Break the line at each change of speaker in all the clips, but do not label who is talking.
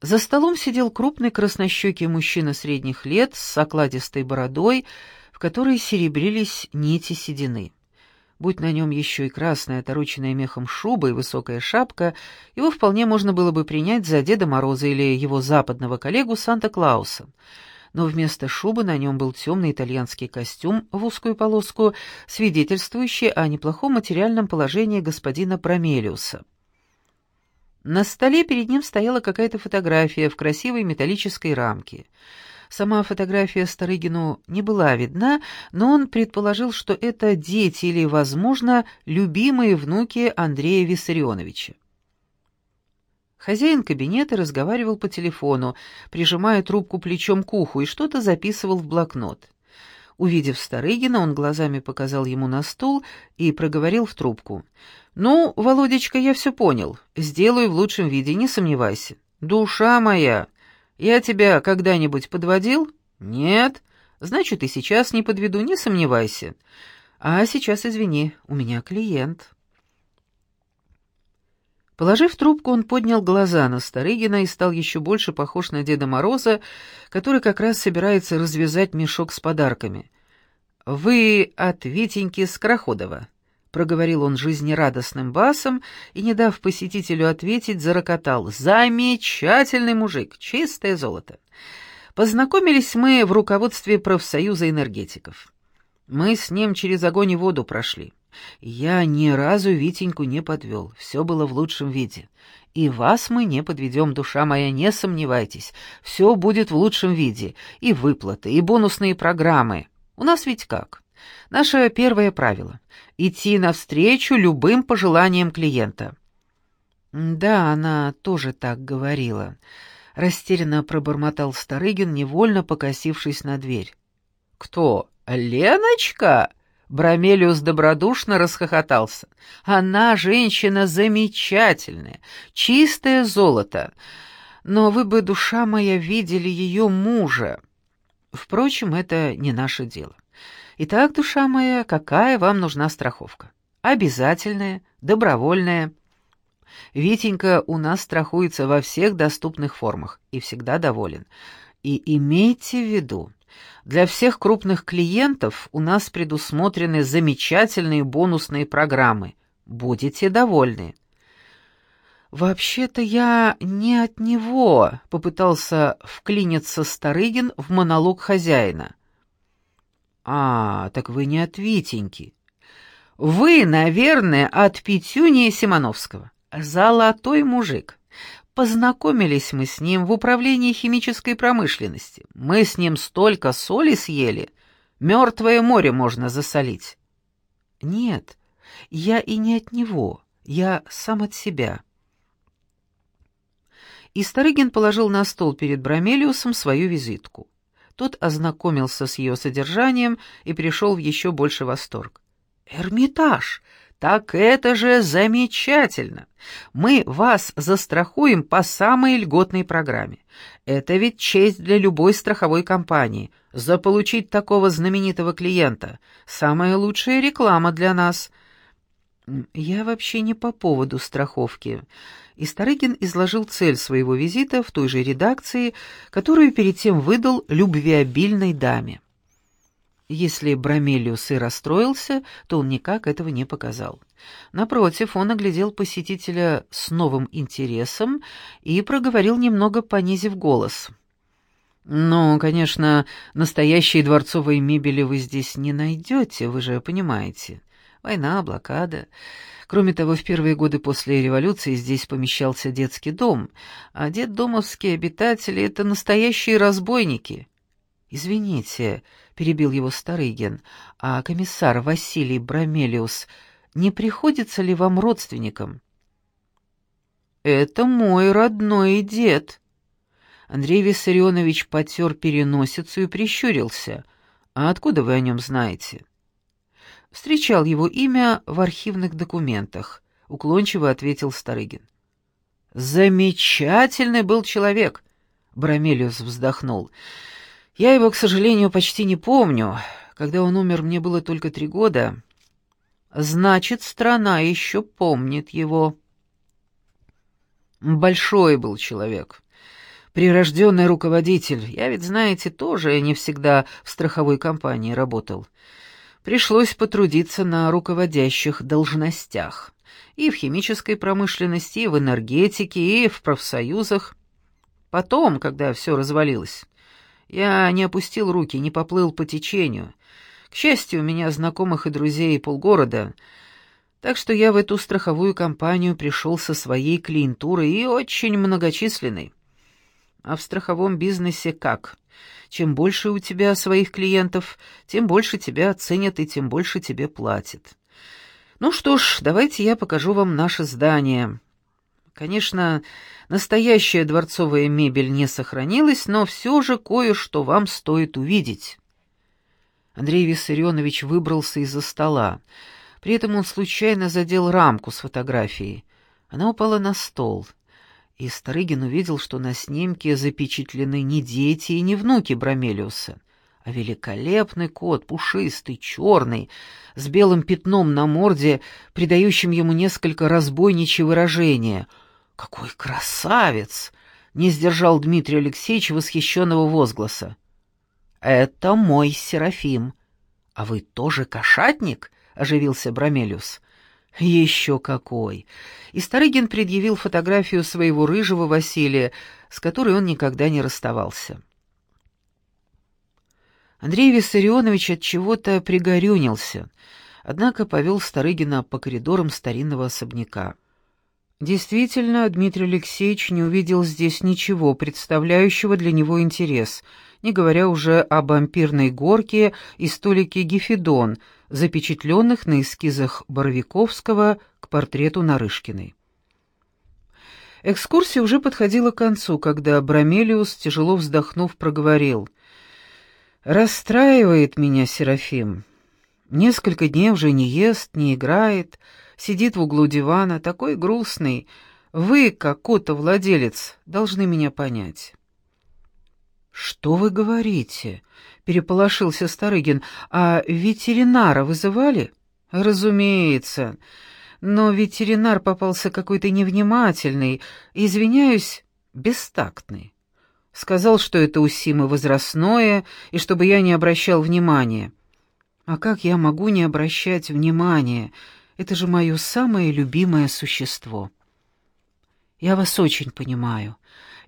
За столом сидел крупный краснощекий мужчина средних лет с окладистой бородой, в которой серебрились нити седины. Будь на нем еще и красная, отороченная мехом шуба и высокая шапка, его вполне можно было бы принять за Деда Мороза или его западного коллегу Санта-Клауса. Но вместо шубы на нем был темный итальянский костюм в узкую полоску, свидетельствующий о неплохом материальном положении господина Промелиуса. На столе перед ним стояла какая-то фотография в красивой металлической рамке. Сама фотография Старыгину не была видна, но он предположил, что это дети или, возможно, любимые внуки Андрея Виссарионовича. Хозяин кабинета разговаривал по телефону, прижимая трубку плечом к уху, и что-то записывал в блокнот. Увидев Старыгина, он глазами показал ему на стул и проговорил в трубку. «Ну, Володечка, я все понял. Сделаю в лучшем виде, не сомневайся. Душа моя, я тебя когда-нибудь подводил? Нет? Значит, и сейчас не подведу, не сомневайся. А сейчас, извини, у меня клиент». Положив трубку, он поднял глаза на Старыгина и стал еще больше похож на Деда Мороза, который как раз собирается развязать мешок с подарками. «Вы от Витеньки Скороходова», — проговорил он жизнерадостным басом и, не дав посетителю ответить, зарокотал. «Замечательный мужик, чистое золото. Познакомились мы в руководстве профсоюза энергетиков. Мы с ним через огонь и воду прошли. Я ни разу Витеньку не подвел, все было в лучшем виде. И вас мы не подведем, душа моя, не сомневайтесь. Все будет в лучшем виде. И выплаты, и бонусные программы. У нас ведь как? Наше первое правило — идти навстречу любым пожеланиям клиента. Да, она тоже так говорила. Растерянно пробормотал Старыгин, невольно покосившись на дверь. «Кто? Леночка?» Бромелиус добродушно расхохотался. «Она женщина замечательная, чистое золото. Но вы бы, душа моя, видели ее мужа. Впрочем, это не наше дело. Итак, душа моя, какая вам нужна страховка? Обязательная, добровольная?» Витенька у нас страхуется во всех доступных формах и всегда доволен. И имейте в виду, для всех крупных клиентов у нас предусмотрены замечательные бонусные программы. Будете довольны. «Вообще-то я не от него», — попытался вклиниться Старыгин в монолог хозяина. «А, так вы не от Витеньки. Вы, наверное, от Петюнии Симоновского. Золотой мужик. Познакомились мы с ним в управлении химической промышленности. Мы с ним столько соли съели, мертвое море можно засолить. Нет, я и не от него, я сам от себя. И Старыгин положил на стол перед Бромелиусом свою визитку. Тот ознакомился с ее содержанием и пришел в еще больше восторг. «Эрмитаж! Так это же замечательно! Мы вас застрахуем по самой льготной программе. Это ведь честь для любой страховой компании. Заполучить такого знаменитого клиента — самая лучшая реклама для нас. Я вообще не по поводу страховки. И Старыгин изложил цель своего визита в той же редакции, которую перед тем выдал любвеобильной даме. Если Бромелиус и расстроился, то он никак этого не показал. Напротив, он оглядел посетителя с новым интересом и проговорил немного понизив голос. «Ну, конечно, настоящей дворцовой мебели вы здесь не найдете, вы же понимаете. Война, блокада. Кроме того, в первые годы после революции здесь помещался детский дом, а детдомовские обитатели — это настоящие разбойники». «Извините», — перебил его Старыгин, — «а комиссар Василий Бромелиус не приходится ли вам родственником?» «Это мой родной дед». Андрей Виссарионович потер переносицу и прищурился. «А откуда вы о нем знаете?» «Встречал его имя в архивных документах», — уклончиво ответил Старыгин. «Замечательный был человек», — Бромелиус вздохнул. Я его, к сожалению, почти не помню. Когда он умер, мне было только три года. Значит, страна еще помнит его. Большой был человек. прирожденный руководитель. Я ведь, знаете, тоже не всегда в страховой компании работал. Пришлось потрудиться на руководящих должностях. И в химической промышленности, и в энергетике, и в профсоюзах. Потом, когда все развалилось, я не опустил руки, не поплыл по течению. К счастью, у меня знакомых и друзей полгорода, так что я в эту страховую компанию пришел со своей клиентурой и очень многочисленной. А в страховом бизнесе как? Чем больше у тебя своих клиентов, тем больше тебя ценят и тем больше тебе платят. Ну что ж, давайте я покажу вам наше здание. Конечно, настоящая дворцовая мебель не сохранилась, но все же кое-что вам стоит увидеть. Андрей Виссарионович выбрался из-за стола. При этом он случайно задел рамку с фотографией. Она упала на стол. И Старыгин увидел, что на снимке запечатлены не дети и не внуки Бромелиуса, а великолепный кот, пушистый, черный, с белым пятном на морде, придающим ему несколько разбойничье выражение — «Какой красавец!» — не сдержал Дмитрий Алексеевич восхищенного возгласа. «Это мой Серафим. А вы тоже кошатник?» — оживился Бромелиус. «Еще какой!» И Старыгин предъявил фотографию своего рыжего Василия, с которой он никогда не расставался. Андрей Виссарионович от чего-то пригорюнился, однако повел Старыгина по коридорам старинного особняка. Действительно, Дмитрий Алексеевич не увидел здесь ничего, представляющего для него интерес, не говоря уже об ампирной горке и столике Гефедон, запечатленных на эскизах Боровиковского к портрету Нарышкиной. Экскурсия уже подходила к концу, когда Бромелиус, тяжело вздохнув, проговорил. «Расстраивает меня Серафим. Несколько дней уже не ест, не играет, сидит в углу дивана, такой грустный. Вы, как кота-владелец, должны меня понять». «Что вы говорите?» — переполошился Старыгин. «А ветеринара вызывали?» «Разумеется. Но ветеринар попался какой-то невнимательный, извиняюсь, бестактный. Сказал, что это у Симы возрастное, и чтобы я не обращал внимания. А как я могу не обращать внимания? Это же мое самое любимое существо. Я вас очень понимаю.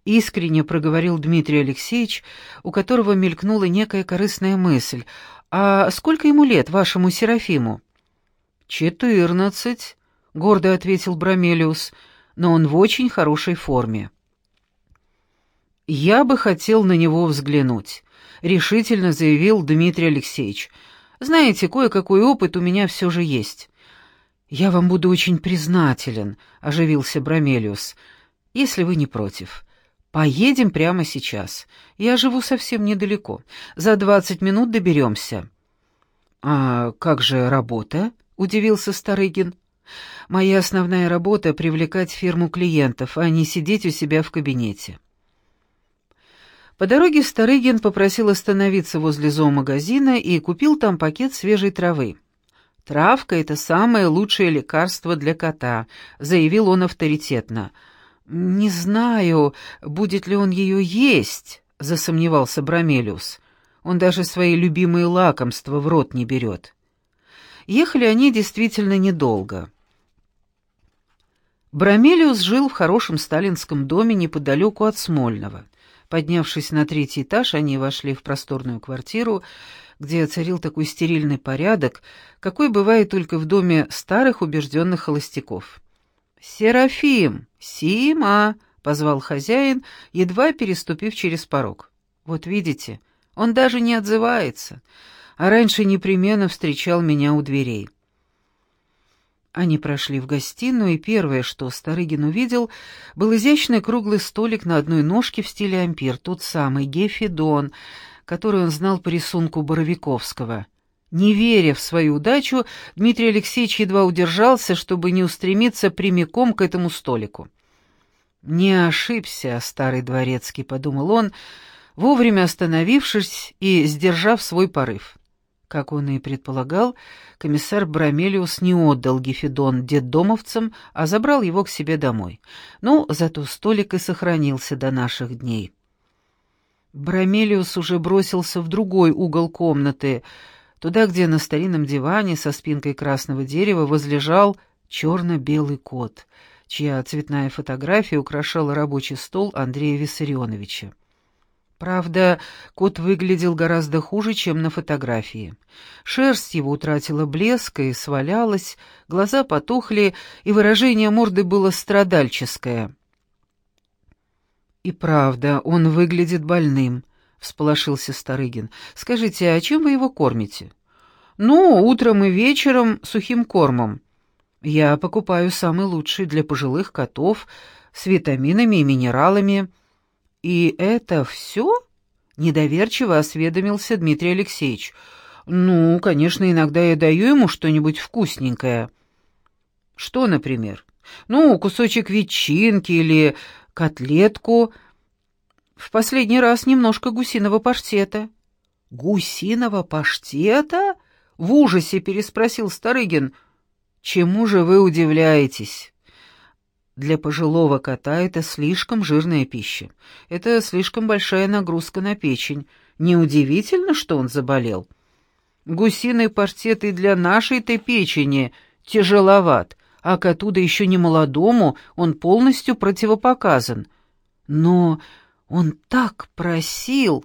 Искренне проговорил Дмитрий Алексеевич, у которого мелькнула некая корыстная мысль. «А сколько ему лет, вашему Серафиму?» «Четырнадцать», — гордо ответил Бромелиус, — «но он в очень хорошей форме». «Я бы хотел на него взглянуть», — решительно заявил Дмитрий Алексеевич. «Знаете, кое-какой опыт у меня все же есть. «Я вам буду очень признателен», — оживился Бромелиус, — «если вы не против. Поедем прямо сейчас. Я живу совсем недалеко. За двадцать минут доберемся». «А как же работа?» — удивился Старыгин. «Моя основная работа — привлекать фирму клиентов, а не сидеть у себя в кабинете». По дороге Старыгин попросил остановиться возле зоомагазина и купил там пакет свежей травы. «Травка — это самое лучшее лекарство для кота», — заявил он авторитетно. «Не знаю, будет ли он ее есть», — засомневался Бромелиус. «Он даже свои любимые лакомства в рот не берет». Ехали они действительно недолго. Бромелиус жил в хорошем сталинском доме неподалеку от Смольного. Поднявшись на третий этаж, они вошли в просторную квартиру, где царил такой стерильный порядок, какой бывает только в доме старых убежденных холостяков. «Серафим! Сима!» — позвал хозяин, едва переступив через порог. «Вот видите, он даже не отзывается, а раньше непременно встречал меня у дверей». Они прошли в гостиную, и первое, что Старыгин увидел, был изящный круглый столик на одной ножке в стиле ампир, тот самый Гефедон, который он знал по рисунку Боровиковского. Не веря в свою удачу, Дмитрий Алексеевич едва удержался, чтобы не устремиться прямиком к этому столику. «Не ошибся, старый дворецкий», — подумал он, вовремя остановившись и сдержав свой порыв. Как он и предполагал, комиссар Брамелиус не отдал Гефедон детдомовцам, а забрал его к себе домой. Ну, зато столик и сохранился до наших дней. Брамелиус уже бросился в другой угол комнаты, туда, где на старинном диване со спинкой красного дерева возлежал черно-белый кот, чья цветная фотография украшала рабочий стол Андрея Виссарионовича. Правда, кот выглядел гораздо хуже, чем на фотографии. Шерсть его утратила блеск и свалялась, глаза потухли, и выражение морды было страдальческое. «И правда, он выглядит больным», — всполошился Старыгин. «Скажите, а чем вы его кормите?» «Ну, утром и вечером сухим кормом. Я покупаю самый лучший для пожилых котов с витаминами и минералами». «И это все?» — недоверчиво осведомился Дмитрий Алексеевич. «Ну, конечно, иногда я даю ему что-нибудь вкусненькое». «Что, например?» «Ну, кусочек ветчинки или котлетку. В последний раз немножко гусиного паштета». «Гусиного паштета?» — в ужасе переспросил Старыгин. «Чему же вы удивляетесь?» Для пожилого кота это слишком жирная пища. Это слишком большая нагрузка на печень. Неудивительно, что он заболел. Гусиный паштет и для нашей-то печени тяжеловат, а коту, да еще не молодому, он полностью противопоказан. Но он так просил...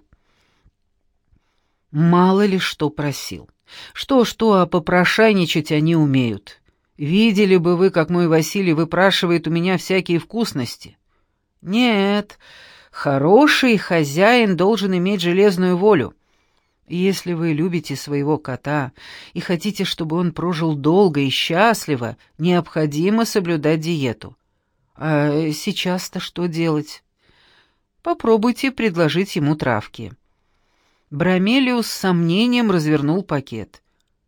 Мало ли что просил. Что-что, а попрошайничать они умеют. Видели бы вы, как мой Василий выпрашивает у меня всякие вкусности. Нет, хороший хозяин должен иметь железную волю. Если вы любите своего кота и хотите, чтобы он прожил долго и счастливо, необходимо соблюдать диету. А сейчас-то что делать? Попробуйте предложить ему травки. Бромелиус с сомнением развернул пакет.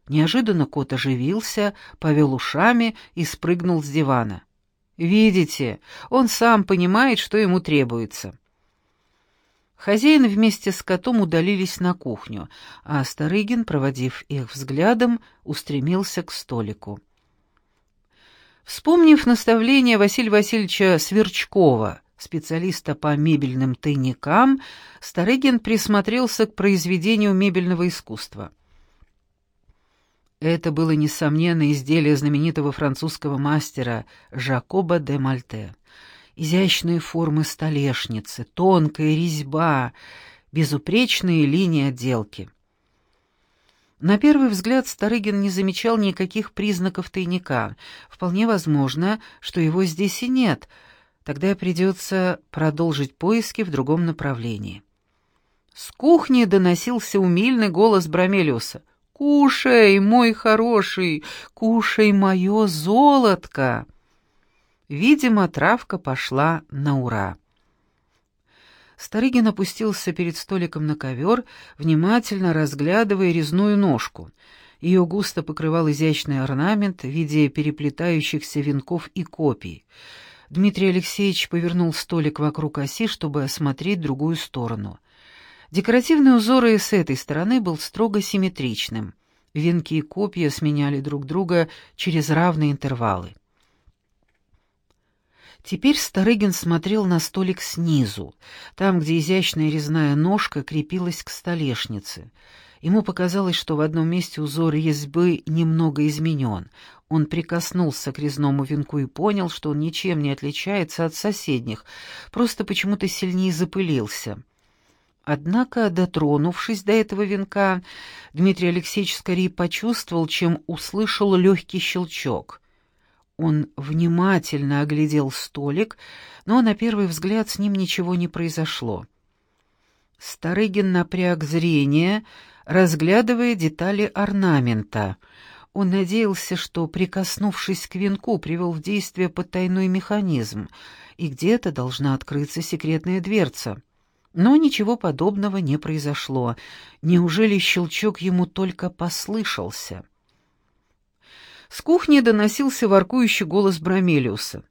Неожиданно кот оживился, повел ушами и спрыгнул с дивана. «Видите, он сам понимает, что ему требуется». Хозяин вместе с котом удалились на кухню, а Старыгин, проводив их взглядом, устремился к столику. Вспомнив наставление Василия Васильевича Сверчкова, специалиста по мебельным тайникам, Старыгин присмотрелся к произведению мебельного искусства — это было, несомненно, изделие знаменитого французского мастера Жакоба де Мальте. Изящные формы столешницы, тонкая резьба, безупречные линии отделки. На первый взгляд Старыгин не замечал никаких признаков тайника. Вполне возможно, что его здесь и нет. Тогда придется продолжить поиски в другом направлении. С кухни доносился умильный голос Бромелиуса — «Кушай, мой хороший, кушай мое золотко!» Видимо, травка пошла на ура. Старыгин опустился перед столиком на ковер, внимательно разглядывая резную ножку. Ее густо покрывал изящный орнамент в виде переплетающихся венков и копий. Дмитрий Алексеевич повернул столик вокруг оси, чтобы осмотреть другую сторону. Декоративный узор и с этой стороны был строго симметричным. Венки и копья сменяли друг друга через равные интервалы. Теперь Старыгин смотрел на столик снизу, там, где изящная резная ножка крепилась к столешнице. Ему показалось, что в одном месте узор резьбы немного изменен. Он прикоснулся к резному венку и понял, что он ничем не отличается от соседних, просто почему-то сильнее запылился. Однако, дотронувшись до этого венка, Дмитрий Алексеевич скорее почувствовал, чем услышал легкий щелчок. Он внимательно оглядел столик, но на первый взгляд с ним ничего не произошло. Старыгин напряг зрение, разглядывая детали орнамента. Он надеялся, что, прикоснувшись к венку, привел в действие потайной механизм, и где-то должна открыться секретная дверца. Но ничего подобного не произошло. Неужели щелчок ему только послышался? С кухни доносился воркующий голос Бромелиуса.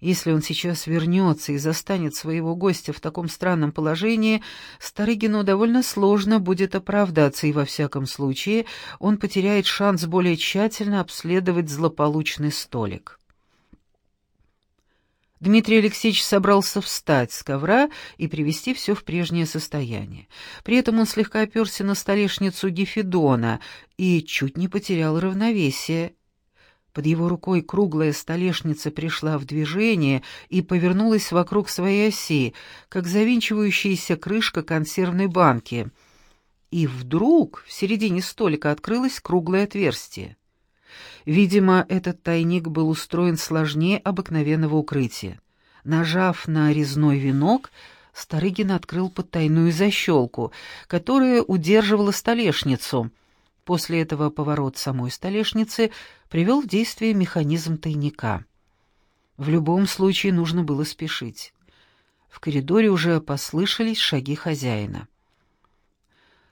Если он сейчас вернется и застанет своего гостя в таком странном положении, Старыгину довольно сложно будет оправдаться, и во всяком случае он потеряет шанс более тщательно обследовать злополучный столик. Дмитрий Алексеевич собрался встать с ковра и привести все в прежнее состояние. При этом он слегка оперся на столешницу Гефедона и чуть не потерял равновесие. Под его рукой круглая столешница пришла в движение и повернулась вокруг своей оси, как завинчивающаяся крышка консервной банки. И вдруг в середине столика открылось круглое отверстие. Видимо, этот тайник был устроен сложнее обыкновенного укрытия. Нажав на резной венок, Старыгин открыл потайную защелку, которая удерживала столешницу — После этого поворот самой столешницы привел в действие механизм тайника. В любом случае нужно было спешить. В коридоре уже послышались шаги хозяина.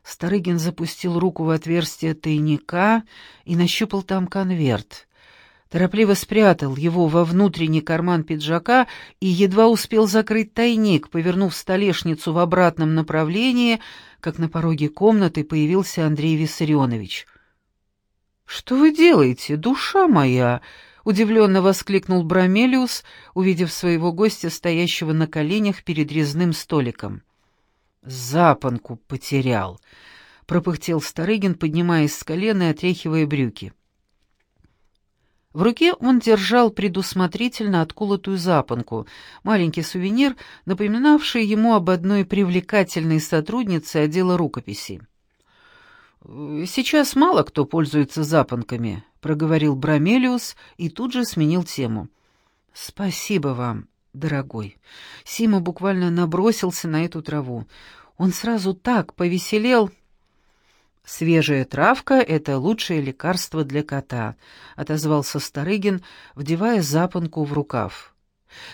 Старыгин запустил руку в отверстие тайника и нащупал там конверт. Торопливо спрятал его во внутренний карман пиджака и едва успел закрыть тайник, повернув столешницу в обратном направлении — как на пороге комнаты появился Андрей Виссарионович. «Что вы делаете, душа моя?» — удивленно воскликнул Бромелиус, увидев своего гостя, стоящего на коленях перед резным столиком. «Запонку потерял», — пропыхтел Старыгин, поднимаясь с колена и отряхивая брюки. В руке он держал предусмотрительно отколотую запонку, маленький сувенир, напоминавший ему об одной привлекательной сотруднице отдела рукописи. «Сейчас мало кто пользуется запонками», — проговорил Бромелиус и тут же сменил тему. «Спасибо вам, дорогой». Сима буквально набросился на эту траву. Он сразу так повеселел... «Свежая травка — это лучшее лекарство для кота», — отозвался Старыгин, вдевая запонку в рукав.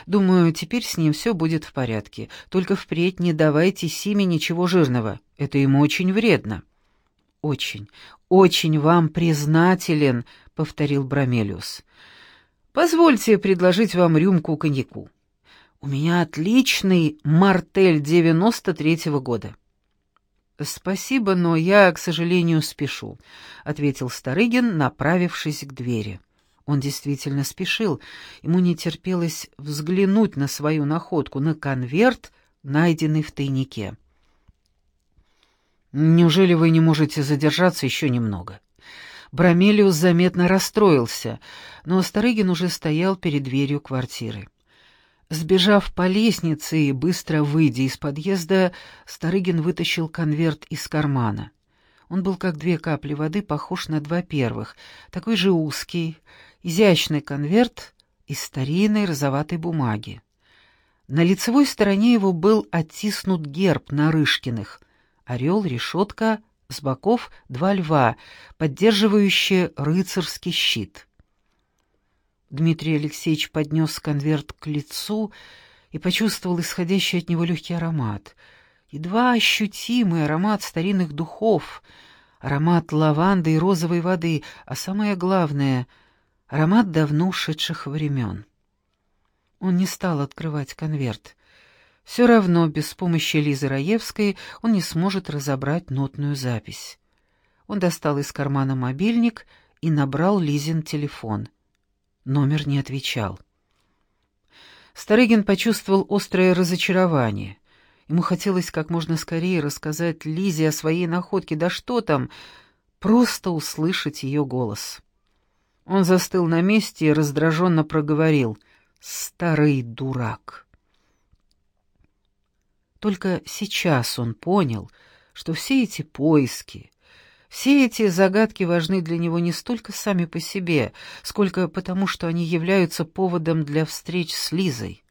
«Думаю, теперь с ним все будет в порядке. Только впредь не давайте Симе ничего жирного. Это ему очень вредно». «Очень, очень вам признателен», — повторил Бромелиус. «Позвольте предложить вам рюмку коньяку. У меня отличный мартель девяносто третьего года». «Спасибо, но я, к сожалению, спешу», — ответил Старыгин, направившись к двери. Он действительно спешил. Ему не терпелось взглянуть на свою находку, на конверт, найденный в тайнике. «Неужели вы не можете задержаться еще немного?» Бромелиус заметно расстроился, но Старыгин уже стоял перед дверью квартиры. Сбежав по лестнице и быстро выйдя из подъезда, Старыгин вытащил конверт из кармана. Он был как две капли воды, похож на два первых, такой же узкий, изящный конверт из старинной розоватой бумаги. На лицевой стороне его был оттиснут герб Нарышкиных — орел, решетка, с боков два льва, поддерживающие рыцарский щит. Дмитрий Алексеевич поднес конверт к лицу и почувствовал исходящий от него легкий аромат. Едва ощутимый аромат старинных духов, аромат лаванды и розовой воды, а самое главное — аромат давно ушедших времен. Он не стал открывать конверт. Все равно без помощи Лизы Раевской он не сможет разобрать нотную запись. Он достал из кармана мобильник и набрал Лизин телефон — Номер не отвечал. Старыгин почувствовал острое разочарование. Ему хотелось как можно скорее рассказать Лизе о своей находке, да что там, просто услышать ее голос. Он застыл на месте и раздраженно проговорил «Старый дурак». Только сейчас он понял, что все эти поиски, все эти загадки важны для него не столько сами по себе, сколько потому, что они являются поводом для встреч с Лизой.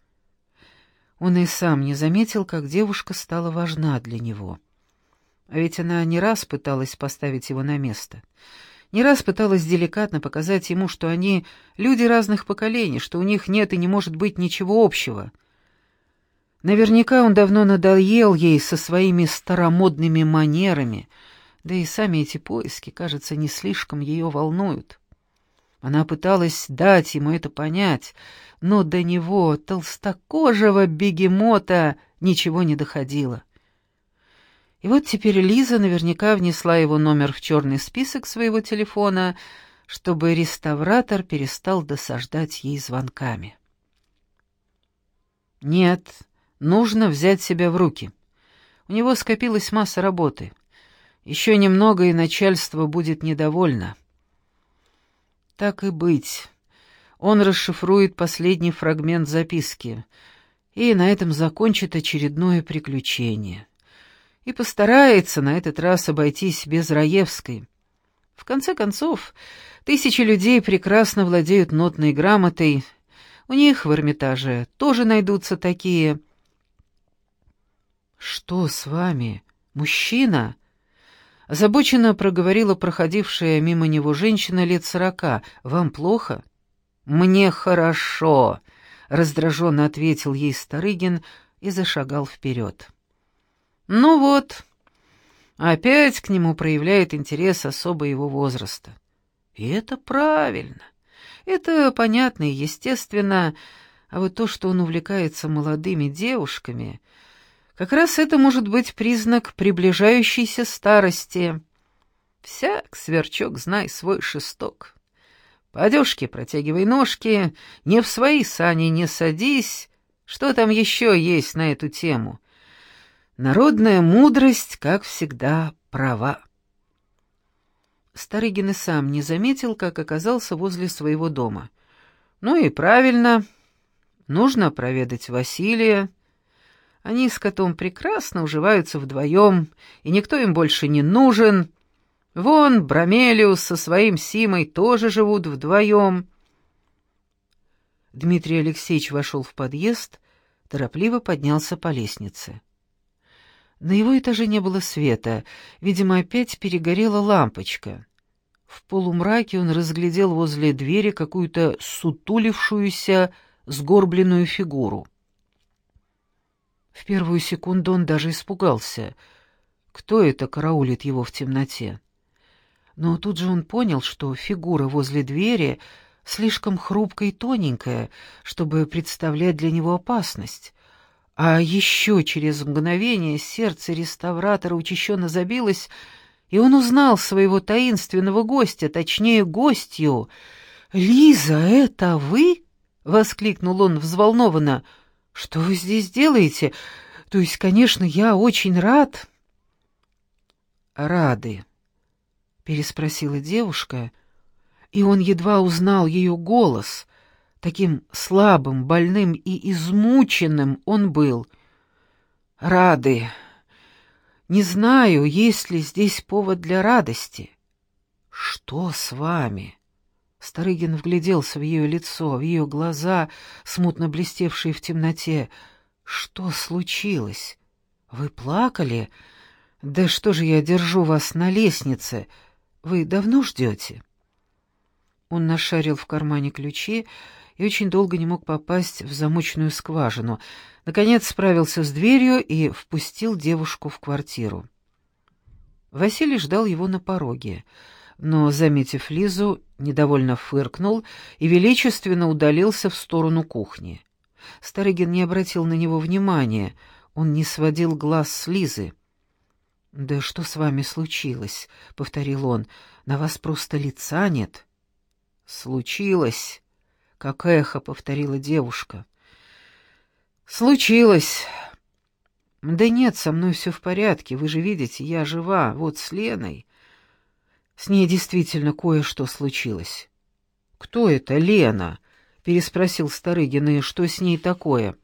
Он и сам не заметил, как девушка стала важна для него. А ведь она не раз пыталась поставить его на место. Не раз пыталась деликатно показать ему, что они люди разных поколений, что у них нет и не может быть ничего общего. Наверняка он давно надоел ей со своими старомодными манерами — да и сами эти поиски, кажется, не слишком ее волнуют. Она пыталась дать ему это понять, но до него, толстокожего бегемота, ничего не доходило. И вот теперь Лиза наверняка внесла его номер в черный список своего телефона, чтобы реставратор перестал досаждать ей звонками. Нет, нужно взять себя в руки. У него скопилась масса работы. Еще немного, и начальство будет недовольно. Так и быть. Он расшифрует последний фрагмент записки и на этом закончит очередное приключение. И постарается на этот раз обойтись без Раевской. В конце концов, тысячи людей прекрасно владеют нотной грамотой. У них в Эрмитаже тоже найдутся такие. «Что с вами? Мужчина?» Озабоченно проговорила проходившая мимо него женщина лет сорока. «Вам плохо?» «Мне хорошо», — раздраженно ответил ей Старыгин и зашагал вперед. «Ну вот, опять к нему проявляет интерес особо его возраста. И это правильно. Это понятно и естественно, а вот то, что он увлекается молодыми девушками, как раз это может быть признак приближающейся старости. Всяк, сверчок, знай свой шесток. По одежке протягивай ножки, не в свои сани не садись. Что там еще есть на эту тему? Народная мудрость, как всегда, права. Старыгин и сам не заметил, как оказался возле своего дома. Ну и правильно, нужно проведать Василия, они с котом прекрасно уживаются вдвоем, и никто им больше не нужен. Вон, Бромелиус со своим Симой тоже живут вдвоем. Дмитрий Алексеевич вошел в подъезд, торопливо поднялся по лестнице. На его этаже не было света, видимо, опять перегорела лампочка. В полумраке он разглядел возле двери какую-то сутулившуюся, сгорбленную фигуру. В первую секунду он даже испугался. Кто это караулит его в темноте? Но тут же он понял, что фигура возле двери слишком хрупкая и тоненькая, чтобы представлять для него опасность. А еще через мгновение сердце реставратора учащенно забилось, и он узнал своего таинственного гостя, точнее, гостью. «Лиза, это вы?» — воскликнул он взволнованно. «Что вы здесь делаете? То есть, конечно, я очень рад...» «Рады», — переспросила девушка, и он едва узнал ее голос. Таким слабым, больным и измученным он был. «Рады. Не знаю, есть ли здесь повод для радости». «Что с вами?» Старыгин вгляделся в ее лицо, в ее глаза, смутно блестевшие в темноте. «Что случилось? Вы плакали? Да что же я держу вас на лестнице? Вы давно ждете?» Он нашарил в кармане ключи и очень долго не мог попасть в замочную скважину. Наконец справился с дверью и впустил девушку в квартиру. Василий ждал его на пороге — но, заметив Лизу, недовольно фыркнул и величественно удалился в сторону кухни. Старыгин не обратил на него внимания, он не сводил глаз с Лизы. «Да что с вами случилось?» — повторил он. «На вас просто лица нет». «Случилось», — как эхо повторила девушка. «Случилось». «Да нет, со мной все в порядке, вы же видите, я жива, вот с Леной». С ней действительно кое-что случилось. «Кто это, Лена?» — переспросил Старыгин, и что с ней такое?